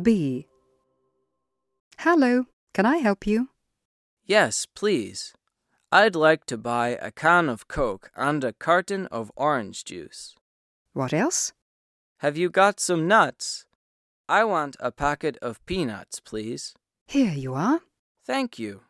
B. Hello, can I help you? Yes, please. I'd like to buy a can of Coke and a carton of orange juice. What else? Have you got some nuts? I want a packet of peanuts, please. Here you are. Thank you.